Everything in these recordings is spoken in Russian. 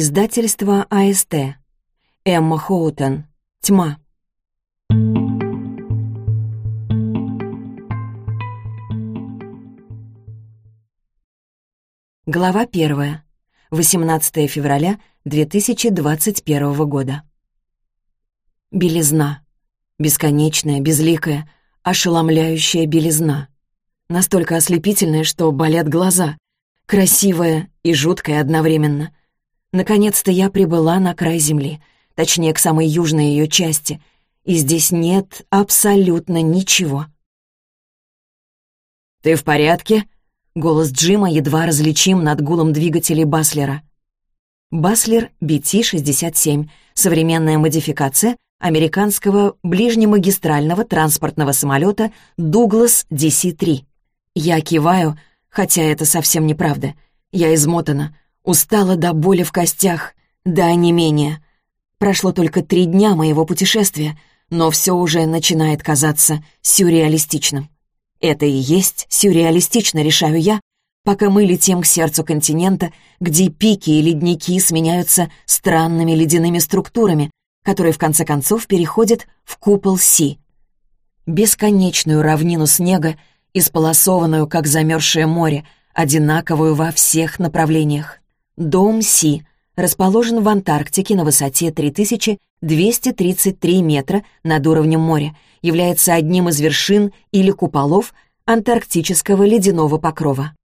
Издательство АСТ. Эмма Хоутен. Тьма. Глава первая. 18 февраля 2021 года. Белизна. Бесконечная, безликая, ошеломляющая белизна. Настолько ослепительная, что болят глаза. Красивая и жуткая одновременно. Наконец-то я прибыла на край земли, точнее, к самой южной ее части, и здесь нет абсолютно ничего. «Ты в порядке?» Голос Джима едва различим над гулом двигателей Баслера. Баслер BT-67 — современная модификация американского ближнемагистрального транспортного самолета Douglas DC-3. Я киваю, хотя это совсем неправда. Я измотана, устала до боли в костях, до онемения. Прошло только три дня моего путешествия, но все уже начинает казаться сюрреалистичным. Это и есть сюрреалистично, решаю я, пока мы летим к сердцу континента, где пики и ледники сменяются странными ледяными структурами, которые в конце концов переходят в купол Си. Бесконечную равнину снега, исполосованную, как замерзшее море, одинаковую во всех направлениях. Дом Си расположен в Антарктике на высоте 3233 метра над уровнем моря, является одним из вершин или куполов антарктического ледяного покрова.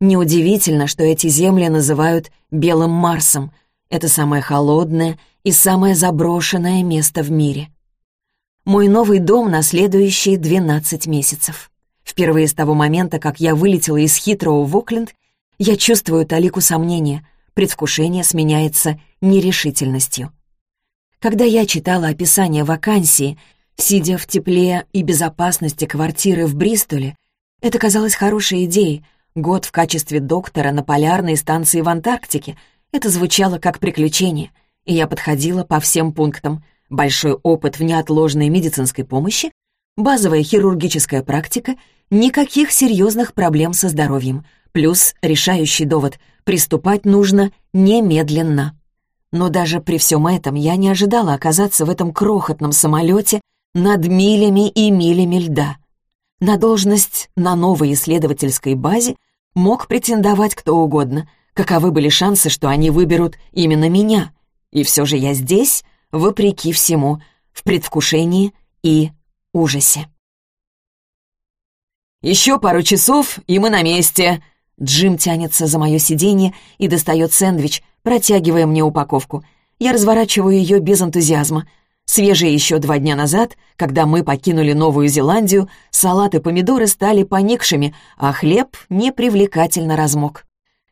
Неудивительно, что эти земли называют «белым Марсом». Это самое холодное и самое заброшенное место в мире. Мой новый дом на следующие 12 месяцев. Впервые с того момента, как я вылетела из Хитроу в Окленд, я чувствую талику сомнения, предвкушение сменяется нерешительностью. Когда я читала описание вакансии, сидя в тепле и безопасности квартиры в Бристоле, это казалось хорошей идеей. Год в качестве доктора на полярной станции в Антарктике. Это звучало как приключение, и я подходила по всем пунктам. Большой опыт в неотложной медицинской помощи, базовая хирургическая практика, никаких серьезных проблем со здоровьем, плюс решающий довод — приступать нужно немедленно. Но даже при всем этом я не ожидала оказаться в этом крохотном самолете над милями и милями льда. На должность на новой исследовательской базе мог претендовать кто угодно. Каковы были шансы, что они выберут именно меня? И все же я здесь, вопреки всему, в предвкушении и ужасе. «Еще пару часов, и мы на месте!» Джим тянется за мое сиденье и достает сэндвич, протягивая мне упаковку. Я разворачиваю ее без энтузиазма. Свежие еще два дня назад, когда мы покинули Новую Зеландию, салат и помидоры стали поникшими, а хлеб непривлекательно размок.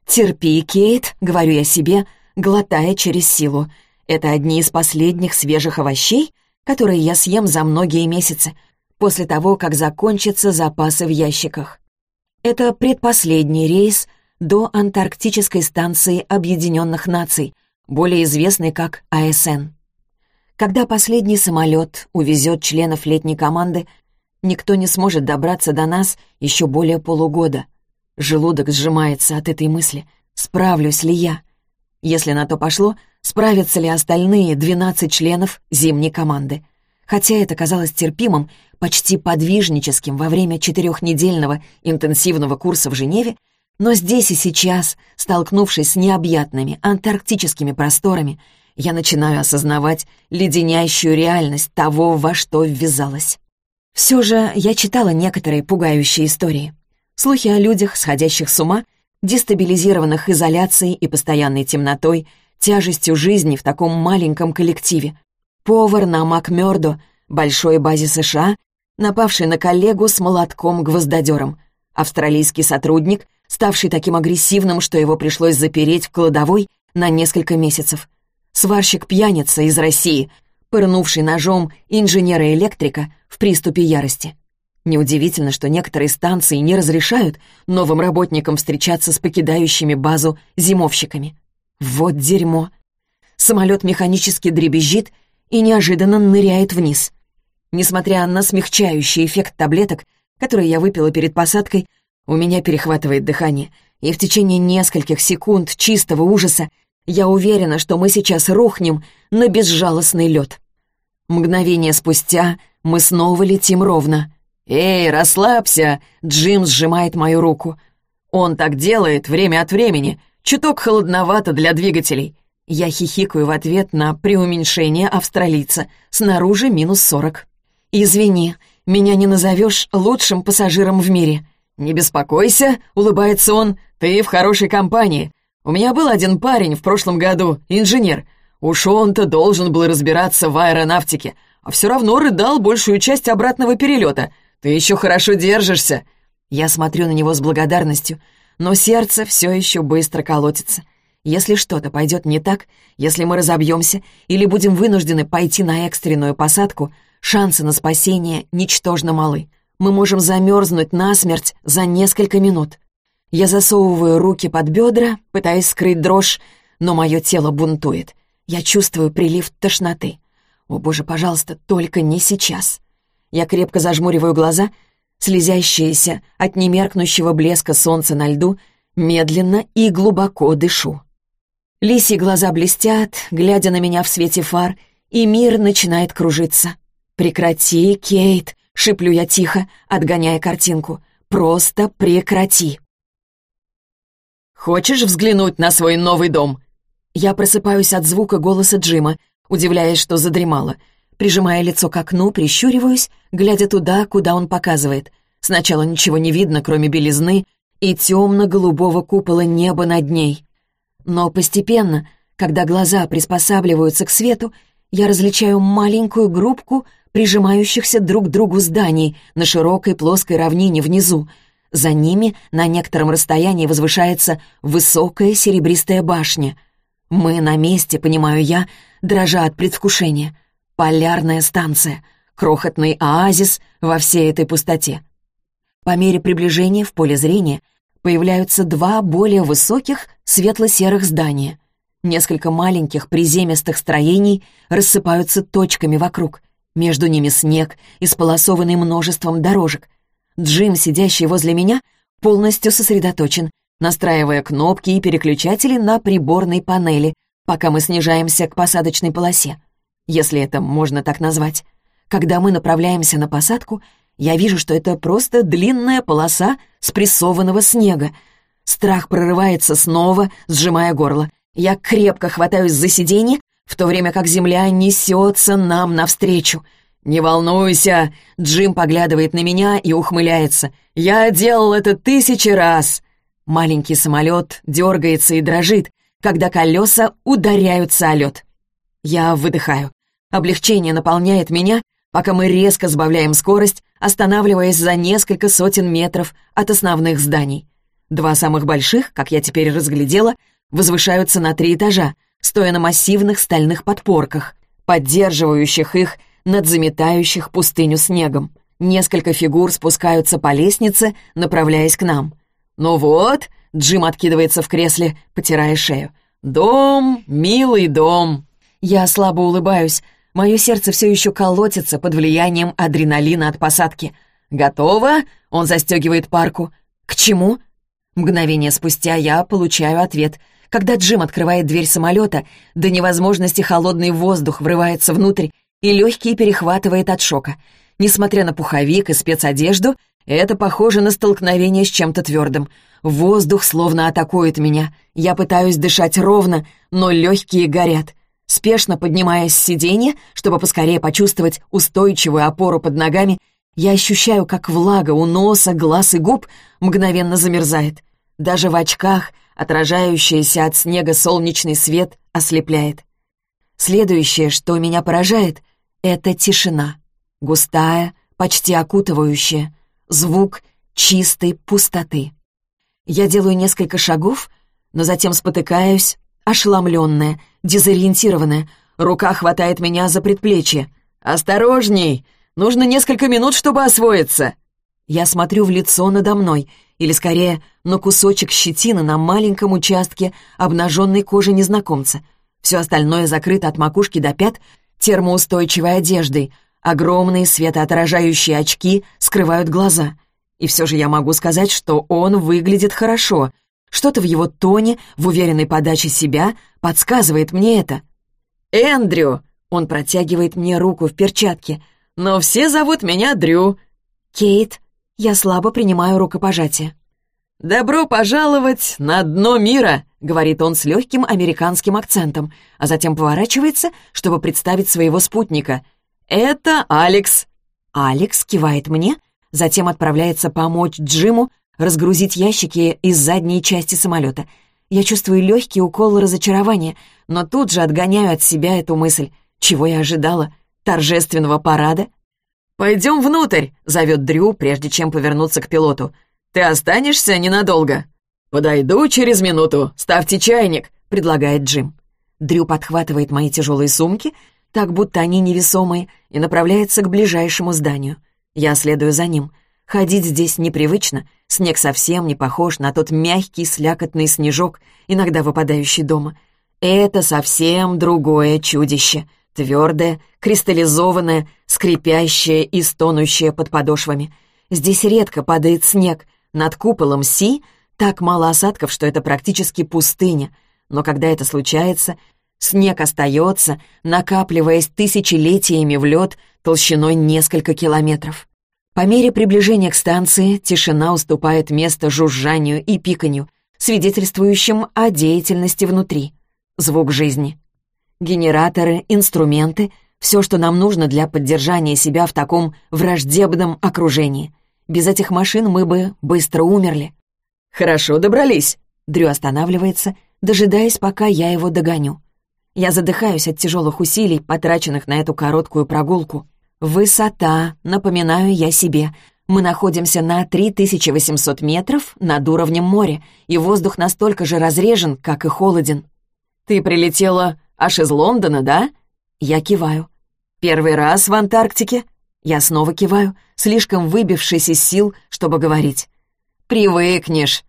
«Терпи, Кейт», — говорю я себе, глотая через силу. «Это одни из последних свежих овощей, которые я съем за многие месяцы, после того, как закончатся запасы в ящиках. Это предпоследний рейс до Антарктической станции Объединенных Наций, более известной как АСН. Когда последний самолет увезет членов летней команды, никто не сможет добраться до нас еще более полугода. Желудок сжимается от этой мысли. Справлюсь ли я? Если на то пошло, справятся ли остальные 12 членов зимней команды? Хотя это казалось терпимым, почти подвижническим во время четырехнедельного интенсивного курса в Женеве, но здесь и сейчас, столкнувшись с необъятными антарктическими просторами, я начинаю осознавать леденящую реальность того, во что ввязалась. Все же я читала некоторые пугающие истории. Слухи о людях, сходящих с ума, дестабилизированных изоляцией и постоянной темнотой, тяжестью жизни в таком маленьком коллективе, Повар на Макмёрдо, большой базе США, напавший на коллегу с молотком-гвоздодером. Австралийский сотрудник, ставший таким агрессивным, что его пришлось запереть в кладовой на несколько месяцев. Сварщик-пьяница из России, пырнувший ножом инженера-электрика в приступе ярости. Неудивительно, что некоторые станции не разрешают новым работникам встречаться с покидающими базу зимовщиками. Вот дерьмо. Самолет механически дребезжит и неожиданно ныряет вниз. Несмотря на смягчающий эффект таблеток, которые я выпила перед посадкой, у меня перехватывает дыхание, и в течение нескольких секунд чистого ужаса Я уверена, что мы сейчас рухнем на безжалостный лед. Мгновение спустя мы снова летим ровно. «Эй, расслабься!» — Джим сжимает мою руку. «Он так делает время от времени. Чуток холодновато для двигателей». Я хихикаю в ответ на преуменьшение австралийца. Снаружи минус сорок. «Извини, меня не назовешь лучшим пассажиром в мире». «Не беспокойся», — улыбается он, — «ты в хорошей компании. У меня был один парень в прошлом году, инженер. Уж он-то должен был разбираться в аэронавтике, а все равно рыдал большую часть обратного перелета. Ты еще хорошо держишься». Я смотрю на него с благодарностью, но сердце все еще быстро колотится. Если что-то пойдет не так, если мы разобьемся или будем вынуждены пойти на экстренную посадку, шансы на спасение ничтожно малы. Мы можем замерзнуть насмерть за несколько минут. Я засовываю руки под бедра, пытаясь скрыть дрожь, но мое тело бунтует. Я чувствую прилив тошноты. О, боже, пожалуйста, только не сейчас. Я крепко зажмуриваю глаза, слезящиеся от немеркнущего блеска солнца на льду, медленно и глубоко дышу. Лисьи глаза блестят, глядя на меня в свете фар, и мир начинает кружиться. «Прекрати, Кейт!» — шиплю я тихо, отгоняя картинку. «Просто прекрати!» «Хочешь взглянуть на свой новый дом?» Я просыпаюсь от звука голоса Джима, удивляясь, что задремала — Прижимая лицо к окну, прищуриваюсь, глядя туда, куда он показывает. Сначала ничего не видно, кроме белизны и темно-голубого купола неба над ней. Но постепенно, когда глаза приспосабливаются к свету, я различаю маленькую группку прижимающихся друг к другу зданий на широкой плоской равнине внизу. За ними на некотором расстоянии возвышается высокая серебристая башня. Мы на месте, понимаю я, дрожа от предвкушения. Полярная станция. Крохотный оазис во всей этой пустоте. По мере приближения в поле зрения появляются два более высоких светло-серых здания. Несколько маленьких приземистых строений рассыпаются точками вокруг. Между ними снег, исполосованный множеством дорожек. Джим, сидящий возле меня, полностью сосредоточен, настраивая кнопки и переключатели на приборной панели, пока мы снижаемся к посадочной полосе если это можно так назвать. Когда мы направляемся на посадку, я вижу, что это просто длинная полоса спрессованного снега. Страх прорывается снова, сжимая горло. Я крепко хватаюсь за сиденье, в то время как земля несется нам навстречу. «Не волнуйся!» — Джим поглядывает на меня и ухмыляется. «Я делал это тысячи раз!» Маленький самолет дергается и дрожит, когда колеса ударяются о лед. Я выдыхаю. Облегчение наполняет меня, пока мы резко сбавляем скорость, останавливаясь за несколько сотен метров от основных зданий. Два самых больших, как я теперь разглядела, возвышаются на три этажа, стоя на массивных стальных подпорках, поддерживающих их над заметающих пустыню снегом. Несколько фигур спускаются по лестнице, направляясь к нам. «Ну вот», — Джим откидывается в кресле, потирая шею, «дом, милый дом». Я слабо улыбаюсь. Мое сердце все еще колотится под влиянием адреналина от посадки. «Готово?» — он застегивает парку. «К чему?» Мгновение спустя я получаю ответ. Когда Джим открывает дверь самолета, до невозможности холодный воздух врывается внутрь, и легкий перехватывает от шока. Несмотря на пуховик и спецодежду, это похоже на столкновение с чем-то твердым. Воздух словно атакует меня. Я пытаюсь дышать ровно, но легкие горят. Спешно поднимаясь с сиденья, чтобы поскорее почувствовать устойчивую опору под ногами, я ощущаю, как влага у носа, глаз и губ мгновенно замерзает. Даже в очках отражающийся от снега солнечный свет ослепляет. Следующее, что меня поражает, — это тишина. Густая, почти окутывающая. Звук чистой пустоты. Я делаю несколько шагов, но затем спотыкаюсь, ошеломленная, дезориентированная. Рука хватает меня за предплечье. «Осторожней! Нужно несколько минут, чтобы освоиться!» Я смотрю в лицо надо мной, или скорее на кусочек щетины на маленьком участке обнаженной кожи незнакомца. Все остальное закрыто от макушки до пят термоустойчивой одеждой. Огромные светоотражающие очки скрывают глаза. И все же я могу сказать, что он выглядит хорошо, Что-то в его тоне, в уверенной подаче себя, подсказывает мне это. «Эндрю!» — он протягивает мне руку в перчатке. «Но все зовут меня Дрю». «Кейт». Я слабо принимаю рукопожатие. «Добро пожаловать на дно мира!» — говорит он с легким американским акцентом, а затем поворачивается, чтобы представить своего спутника. «Это Алекс». Алекс кивает мне, затем отправляется помочь Джиму разгрузить ящики из задней части самолета. Я чувствую легкий укол разочарования, но тут же отгоняю от себя эту мысль. Чего я ожидала? Торжественного парада? «Пойдем внутрь», — зовет Дрю, прежде чем повернуться к пилоту. «Ты останешься ненадолго?» «Подойду через минуту. Ставьте чайник», — предлагает Джим. Дрю подхватывает мои тяжелые сумки, так будто они невесомые, и направляется к ближайшему зданию. Я следую за ним. Ходить здесь непривычно, снег совсем не похож на тот мягкий слякотный снежок, иногда выпадающий дома. Это совсем другое чудище, твердое, кристаллизованное, скрипящее и стонущее под подошвами. Здесь редко падает снег, над куполом Си так мало осадков, что это практически пустыня, но когда это случается, снег остается, накапливаясь тысячелетиями в лед толщиной несколько километров. По мере приближения к станции тишина уступает место жужжанию и пиканью, свидетельствующим о деятельности внутри. Звук жизни. Генераторы, инструменты — все, что нам нужно для поддержания себя в таком враждебном окружении. Без этих машин мы бы быстро умерли. «Хорошо добрались», — Дрю останавливается, дожидаясь, пока я его догоню. Я задыхаюсь от тяжелых усилий, потраченных на эту короткую прогулку. Высота, напоминаю я себе. Мы находимся на 3800 метров над уровнем моря, и воздух настолько же разрежен, как и холоден. «Ты прилетела аж из Лондона, да?» Я киваю. «Первый раз в Антарктике?» Я снова киваю, слишком выбившись из сил, чтобы говорить. «Привыкнешь».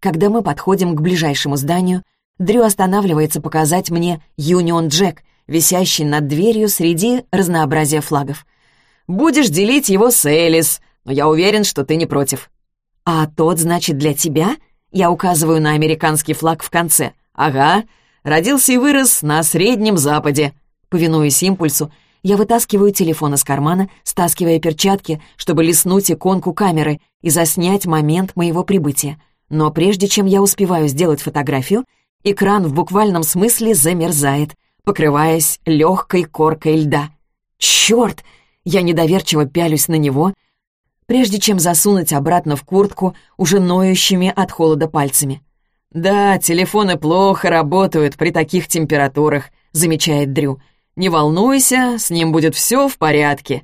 Когда мы подходим к ближайшему зданию, Дрю останавливается показать мне «Юнион Джек», висящий над дверью среди разнообразия флагов. Будешь делить его с Элис, но я уверен, что ты не против». «А тот, значит, для тебя?» Я указываю на американский флаг в конце. «Ага, родился и вырос на Среднем Западе». Повинуясь импульсу, я вытаскиваю телефон из кармана, стаскивая перчатки, чтобы лиснуть иконку камеры и заснять момент моего прибытия. Но прежде чем я успеваю сделать фотографию, экран в буквальном смысле замерзает, покрываясь легкой коркой льда. «Черт!» Я недоверчиво пялюсь на него, прежде чем засунуть обратно в куртку уже ноющими от холода пальцами. «Да, телефоны плохо работают при таких температурах», — замечает Дрю. «Не волнуйся, с ним будет все в порядке».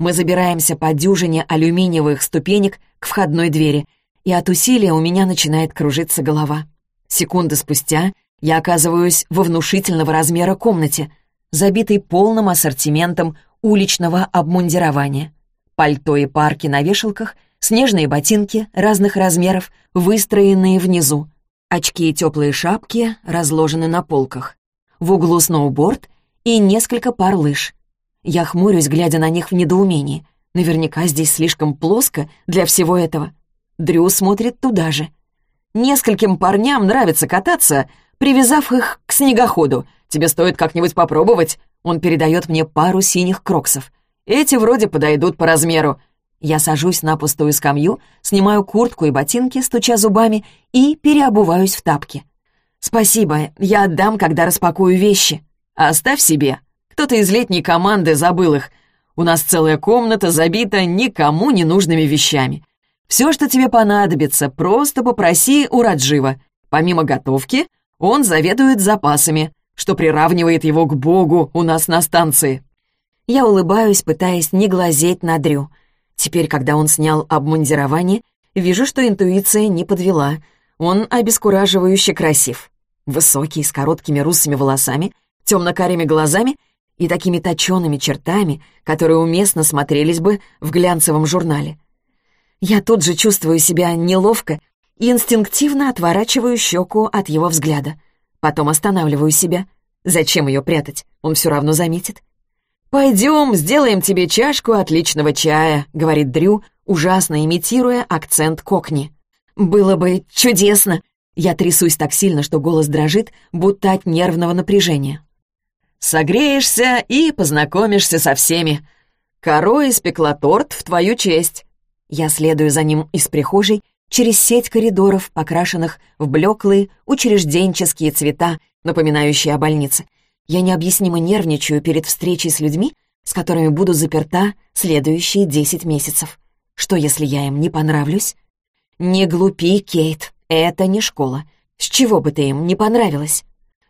Мы забираемся по дюжине алюминиевых ступенек к входной двери, и от усилия у меня начинает кружиться голова. Секунды спустя я оказываюсь во внушительного размера комнате, забитой полным ассортиментом уличного обмундирования. Пальто и парки на вешалках, снежные ботинки разных размеров, выстроенные внизу. Очки и теплые шапки разложены на полках. В углу сноуборд и несколько пар лыж. Я хмурюсь, глядя на них в недоумении. Наверняка здесь слишком плоско для всего этого. Дрю смотрит туда же. Нескольким парням нравится кататься, привязав их к снегоходу. Тебе стоит как-нибудь попробовать. Он передает мне пару синих кроксов. Эти вроде подойдут по размеру. Я сажусь на пустую скамью, снимаю куртку и ботинки, стуча зубами, и переобуваюсь в тапки. «Спасибо, я отдам, когда распакую вещи. Оставь себе. Кто-то из летней команды забыл их. У нас целая комната забита никому не нужными вещами. Все, что тебе понадобится, просто попроси у Раджива. Помимо готовки, он заведует запасами что приравнивает его к Богу у нас на станции. Я улыбаюсь, пытаясь не глазеть на Дрю. Теперь, когда он снял обмундирование, вижу, что интуиция не подвела. Он обескураживающе красив. Высокий, с короткими русыми волосами, темно-карими глазами и такими точеными чертами, которые уместно смотрелись бы в глянцевом журнале. Я тут же чувствую себя неловко и инстинктивно отворачиваю щеку от его взгляда. Потом останавливаю себя. Зачем ее прятать? Он все равно заметит. «Пойдем, сделаем тебе чашку отличного чая», — говорит Дрю, ужасно имитируя акцент кокни. «Было бы чудесно. Я трясусь так сильно, что голос дрожит, будто от нервного напряжения. «Согреешься и познакомишься со всеми. Коро испекла торт в твою честь». Я следую за ним из прихожей через сеть коридоров, покрашенных в блеклые учрежденческие цвета, напоминающие о больнице. Я необъяснимо нервничаю перед встречей с людьми, с которыми буду заперта следующие десять месяцев. Что, если я им не понравлюсь? Не глупи, Кейт, это не школа. С чего бы ты им не понравилась?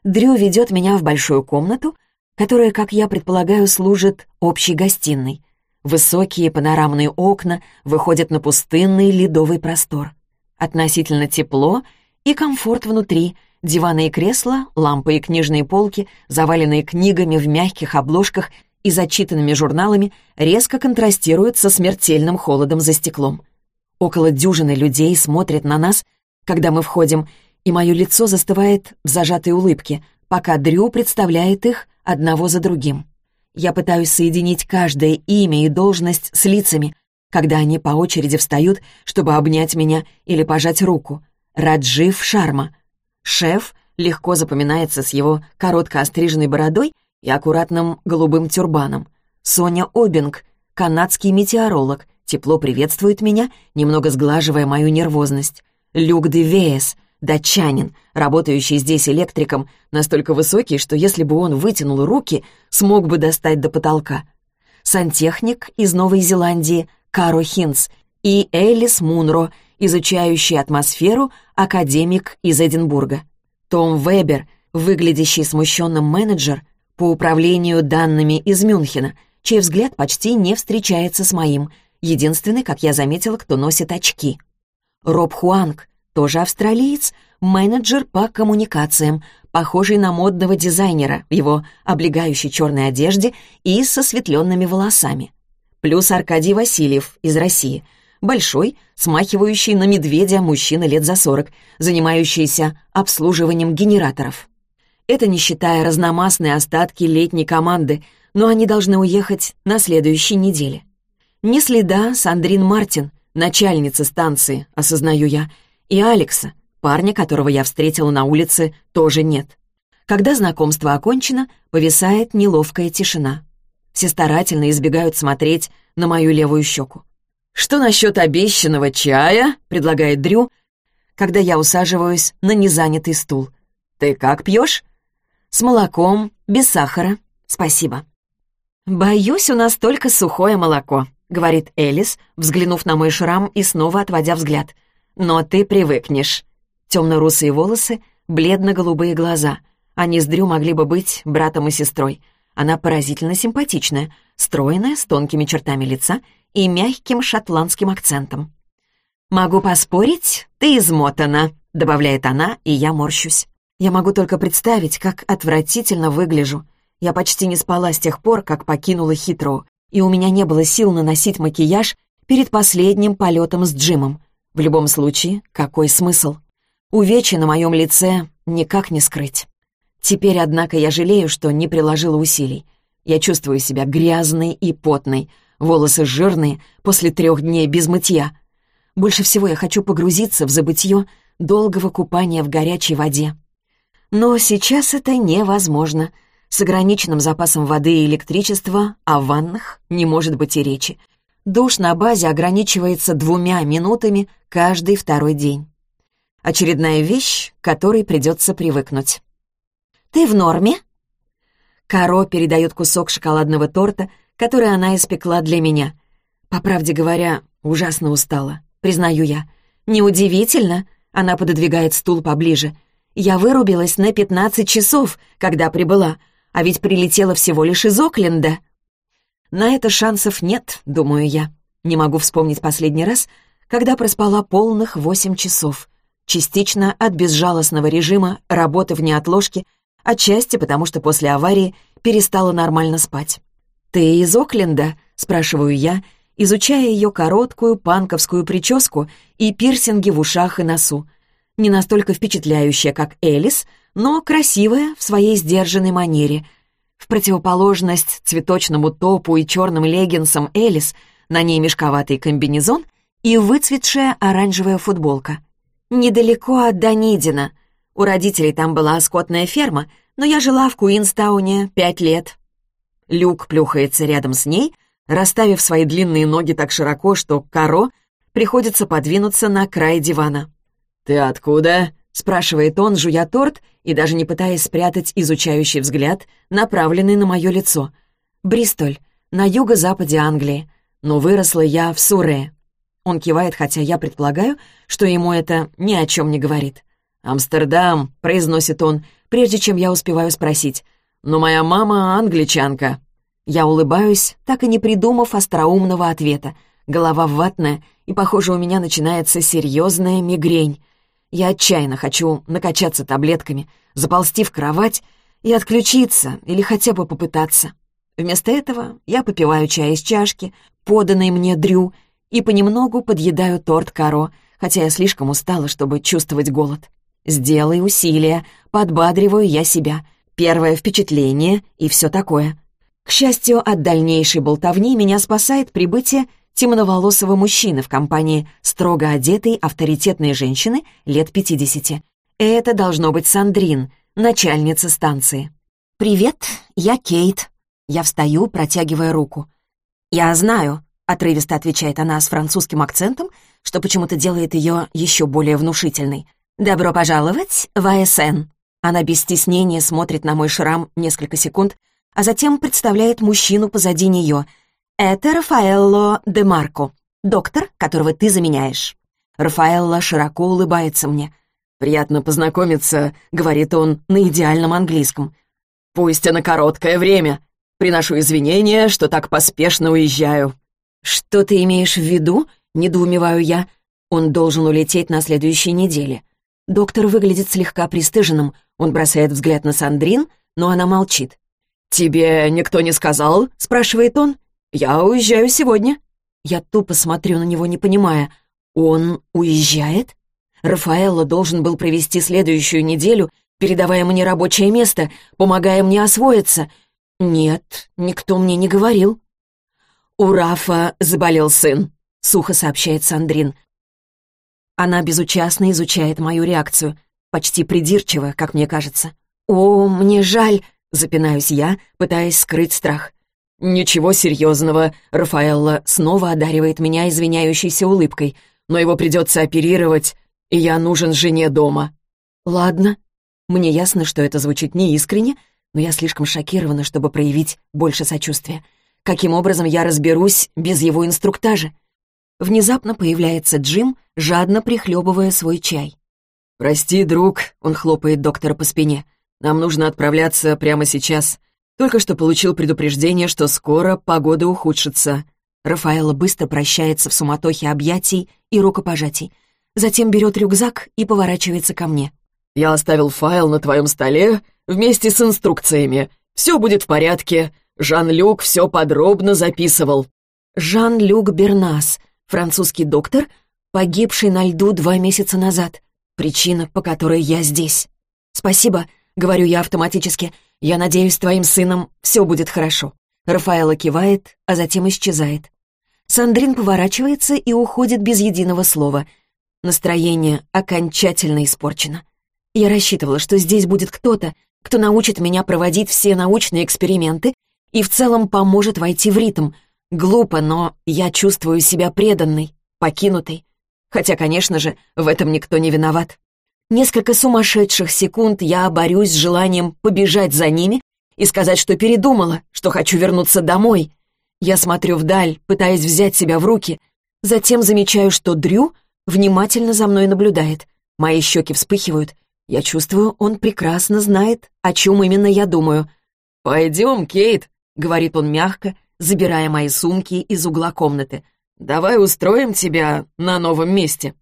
Дрю ведет меня в большую комнату, которая, как я предполагаю, служит общей гостиной. Высокие панорамные окна выходят на пустынный ледовый простор. Относительно тепло и комфорт внутри, диваны и кресла, лампы и книжные полки, заваленные книгами в мягких обложках и зачитанными журналами, резко контрастируют со смертельным холодом за стеклом. Около дюжины людей смотрят на нас, когда мы входим, и мое лицо застывает в зажатой улыбке, пока Дрю представляет их одного за другим. Я пытаюсь соединить каждое имя и должность с лицами, когда они по очереди встают, чтобы обнять меня или пожать руку. Раджив Шарма. Шеф легко запоминается с его коротко остриженной бородой и аккуратным голубым тюрбаном. Соня Обинг, канадский метеоролог, тепло приветствует меня, немного сглаживая мою нервозность. Люк де датчанин, работающий здесь электриком, настолько высокий, что если бы он вытянул руки, смог бы достать до потолка. Сантехник из Новой Зеландии Каро Хинс и Элис Мунро, изучающий атмосферу академик из Эдинбурга. Том Вебер, выглядящий смущенным менеджер по управлению данными из Мюнхена, чей взгляд почти не встречается с моим, единственный, как я заметила, кто носит очки. Роб Хуанг, тоже австралиец, менеджер по коммуникациям, похожий на модного дизайнера в его облегающей черной одежде и со светленными волосами. Плюс Аркадий Васильев из России, большой, смахивающий на медведя мужчина лет за сорок, занимающийся обслуживанием генераторов. Это не считая разномастные остатки летней команды, но они должны уехать на следующей неделе. Ни следа Сандрин Мартин, начальница станции, осознаю я, и Алекса, парня, которого я встретила на улице, тоже нет. Когда знакомство окончено, повисает неловкая тишина. Все старательно избегают смотреть на мою левую щеку. «Что насчет обещанного чая?» — предлагает Дрю, когда я усаживаюсь на незанятый стул. «Ты как пьешь?» «С молоком, без сахара. Спасибо». «Боюсь, у нас только сухое молоко», — говорит Элис, взглянув на мой шрам и снова отводя взгляд — но ты привыкнешь. Темно-русые волосы, бледно-голубые глаза. Они с Дрю могли бы быть братом и сестрой. Она поразительно симпатичная, стройная, с тонкими чертами лица и мягким шотландским акцентом. «Могу поспорить, ты измотана», — добавляет она, и я морщусь. Я могу только представить, как отвратительно выгляжу. Я почти не спала с тех пор, как покинула Хитроу, и у меня не было сил наносить макияж перед последним полетом с Джимом. В любом случае, какой смысл? Увечья на моем лице никак не скрыть. Теперь, однако, я жалею, что не приложила усилий. Я чувствую себя грязной и потной, волосы жирные после трех дней без мытья. Больше всего я хочу погрузиться в забытье долгого купания в горячей воде. Но сейчас это невозможно. С ограниченным запасом воды и электричества о ваннах не может быть и речи. Душ на базе ограничивается двумя минутами каждый второй день. Очередная вещь, к которой придется привыкнуть. «Ты в норме?» Каро передает кусок шоколадного торта, который она испекла для меня. По правде говоря, ужасно устала, признаю я. «Неудивительно», — она пододвигает стул поближе. «Я вырубилась на 15 часов, когда прибыла, а ведь прилетела всего лишь из Окленда». На это шансов нет, думаю я. Не могу вспомнить последний раз, когда проспала полных восемь часов. Частично от безжалостного режима работы в неотложке, отчасти потому, что после аварии перестала нормально спать. «Ты из Окленда?» — спрашиваю я, изучая ее короткую панковскую прическу и пирсинги в ушах и носу. Не настолько впечатляющая, как Элис, но красивая в своей сдержанной манере — в противоположность цветочному топу и черным леггинсам Элис, на ней мешковатый комбинезон и выцветшая оранжевая футболка. недалеко от Данидина. У родителей там была скотная ферма, но я жила в Куинстауне пять лет. Люк плюхается рядом с ней, расставив свои длинные ноги так широко, что Каро приходится подвинуться на край дивана. «Ты откуда?» — спрашивает он, жуя торт и даже не пытаясь спрятать изучающий взгляд, направленный на мое лицо. «Бристоль, на юго-западе Англии, но выросла я в Суре». Он кивает, хотя я предполагаю, что ему это ни о чем не говорит. «Амстердам», — произносит он, прежде чем я успеваю спросить. «Но моя мама англичанка». Я улыбаюсь, так и не придумав остроумного ответа. Голова ватная, и, похоже, у меня начинается серьезная мигрень. Я отчаянно хочу накачаться таблетками, заползти в кровать и отключиться или хотя бы попытаться. Вместо этого я попиваю чай из чашки, поданной мне дрю, и понемногу подъедаю торт Каро, хотя я слишком устала, чтобы чувствовать голод. Сделай усилия, подбадриваю я себя. Первое впечатление и все такое. К счастью, от дальнейшей болтовни меня спасает прибытие темноволосого мужчины в компании строго одетой авторитетной женщины лет 50. Это должно быть Сандрин, начальница станции. «Привет, я Кейт». Я встаю, протягивая руку. «Я знаю», — отрывисто отвечает она с французским акцентом, что почему-то делает ее еще более внушительной. «Добро пожаловать в АСН». Она без стеснения смотрит на мой шрам несколько секунд, а затем представляет мужчину позади нее — «Это Рафаэлло де Марко, доктор, которого ты заменяешь». Рафаэлло широко улыбается мне. «Приятно познакомиться», — говорит он на идеальном английском. «Пусть и на короткое время. Приношу извинения, что так поспешно уезжаю». «Что ты имеешь в виду?» — недоумеваю я. Он должен улететь на следующей неделе. Доктор выглядит слегка пристыженным. Он бросает взгляд на Сандрин, но она молчит. «Тебе никто не сказал?» — спрашивает он. «Я уезжаю сегодня». Я тупо смотрю на него, не понимая. «Он уезжает?» Рафаэлло должен был провести следующую неделю, передавая мне рабочее место, помогая мне освоиться. Нет, никто мне не говорил. «У Рафа заболел сын», — сухо сообщает Сандрин. Она безучастно изучает мою реакцию, почти придирчиво, как мне кажется. «О, мне жаль», — запинаюсь я, пытаясь скрыть страх. «Ничего серьезного», — Рафаэлла снова одаривает меня извиняющейся улыбкой. «Но его придется оперировать, и я нужен жене дома». «Ладно». Мне ясно, что это звучит неискренне, но я слишком шокирована, чтобы проявить больше сочувствия. Каким образом я разберусь без его инструктажа? Внезапно появляется Джим, жадно прихлебывая свой чай. «Прости, друг», — он хлопает доктора по спине. «Нам нужно отправляться прямо сейчас. Только что получил предупреждение, что скоро погода ухудшится. Рафаэла быстро прощается в суматохе объятий и рукопожатий. Затем берет рюкзак и поворачивается ко мне. «Я оставил файл на твоем столе вместе с инструкциями. Все будет в порядке. Жан-Люк все подробно записывал». Жан-Люк Бернас, французский доктор, погибший на льду два месяца назад. Причина, по которой я здесь. «Спасибо», — говорю я автоматически, — «Я надеюсь, с твоим сыном все будет хорошо». Рафаэла кивает, а затем исчезает. Сандрин поворачивается и уходит без единого слова. Настроение окончательно испорчено. Я рассчитывала, что здесь будет кто-то, кто научит меня проводить все научные эксперименты и в целом поможет войти в ритм. Глупо, но я чувствую себя преданной, покинутой. Хотя, конечно же, в этом никто не виноват. Несколько сумасшедших секунд я борюсь с желанием побежать за ними и сказать, что передумала, что хочу вернуться домой. Я смотрю вдаль, пытаясь взять себя в руки, затем замечаю, что Дрю внимательно за мной наблюдает. Мои щеки вспыхивают. Я чувствую, он прекрасно знает, о чем именно я думаю. «Пойдем, Кейт», — говорит он мягко, забирая мои сумки из угла комнаты. «Давай устроим тебя на новом месте».